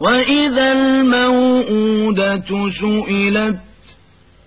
وإذا الموءودة سئلت